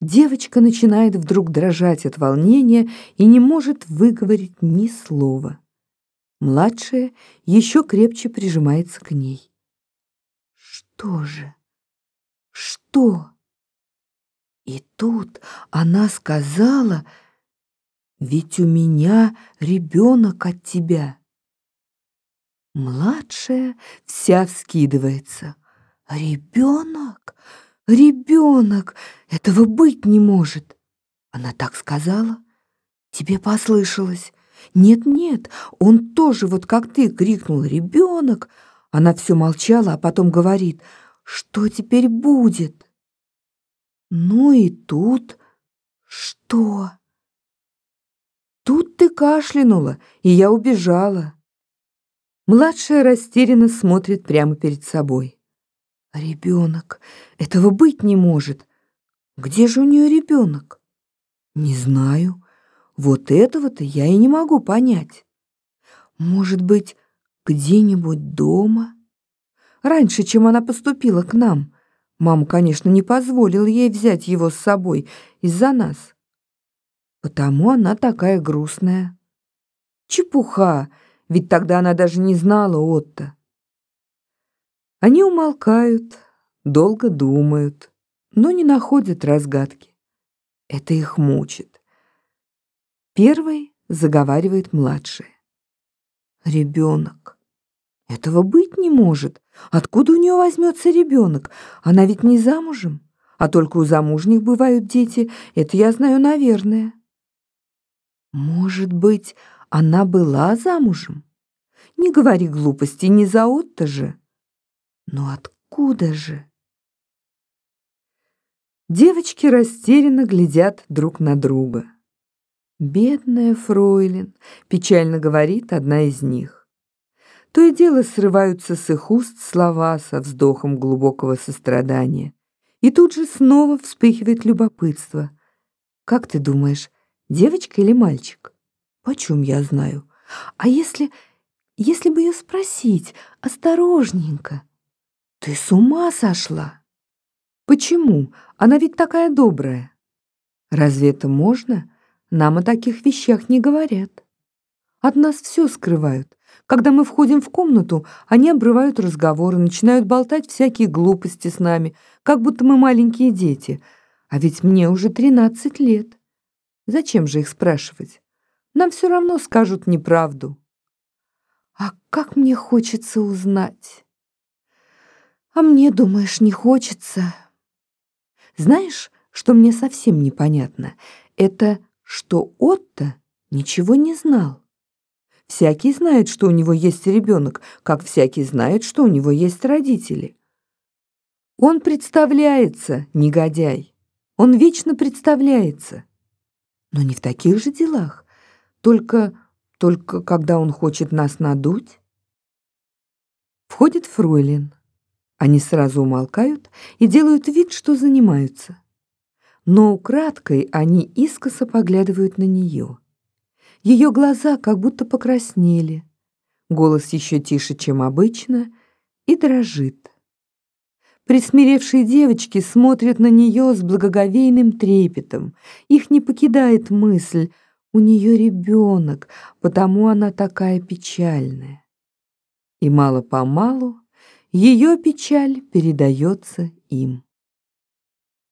Девочка начинает вдруг дрожать от волнения и не может выговорить ни слова. Младшая еще крепче прижимается к ней. Что же? Что? И тут она сказала, ведь у меня ребенок от тебя. Младшая вся вскидывается. Ребенок? Ребенок! Этого быть не может. Она так сказала? Тебе послышалось. Нет-нет, он тоже вот как ты крикнул «Ребенок!» Она все молчала, а потом говорит «Что теперь будет?» Ну и тут что? Тут ты кашлянула, и я убежала. Младшая растерянно смотрит прямо перед собой. Ребенок. Этого быть не может. Где же у нее ребенок? Не знаю. Вот этого-то я и не могу понять. Может быть, где-нибудь дома? Раньше, чем она поступила к нам. Мама, конечно, не позволила ей взять его с собой из-за нас. Потому она такая грустная. Чепуха, ведь тогда она даже не знала Отто. Они умолкают, долго думают, но не находят разгадки. Это их мучит. Первый заговаривает младшая. Ребенок. Этого быть не может. Откуда у нее возьмется ребенок? Она ведь не замужем. А только у замужних бывают дети. Это я знаю, наверное. Может быть, она была замужем? Не говори глупости, не за Отто же. Но откуда же? Девочки растерянно глядят друг на друга. «Бедная фройлен», — печально говорит одна из них. То и дело срываются с их уст слова со вздохом глубокого сострадания. И тут же снова вспыхивает любопытство. «Как ты думаешь, девочка или мальчик?» «Почем я знаю? А если... если бы ее спросить, осторожненько?» Ты с ума сошла? Почему? Она ведь такая добрая. Разве это можно? Нам о таких вещах не говорят. От нас все скрывают. Когда мы входим в комнату, они обрывают разговоры, начинают болтать всякие глупости с нами, как будто мы маленькие дети. А ведь мне уже 13 лет. Зачем же их спрашивать? Нам все равно скажут неправду. А как мне хочется узнать. А мне, думаешь, не хочется? Знаешь, что мне совсем непонятно? Это что Отто ничего не знал. Всякий знает, что у него есть ребенок, как всякий знает, что у него есть родители. Он представляется, негодяй. Он вечно представляется. Но не в таких же делах. Только, только когда он хочет нас надуть. Входит Фройлен. Они сразу умолкают и делают вид, что занимаются. Но украдкой они искоса поглядывают на нее. Ее глаза как будто покраснели, голос еще тише, чем обычно, и дрожит. Присмиревшие девочки смотрят на нее с благоговейным трепетом. Их не покидает мысль, у нее ребенок, потому она такая печальная. И мало-помалу ее печаль передается им.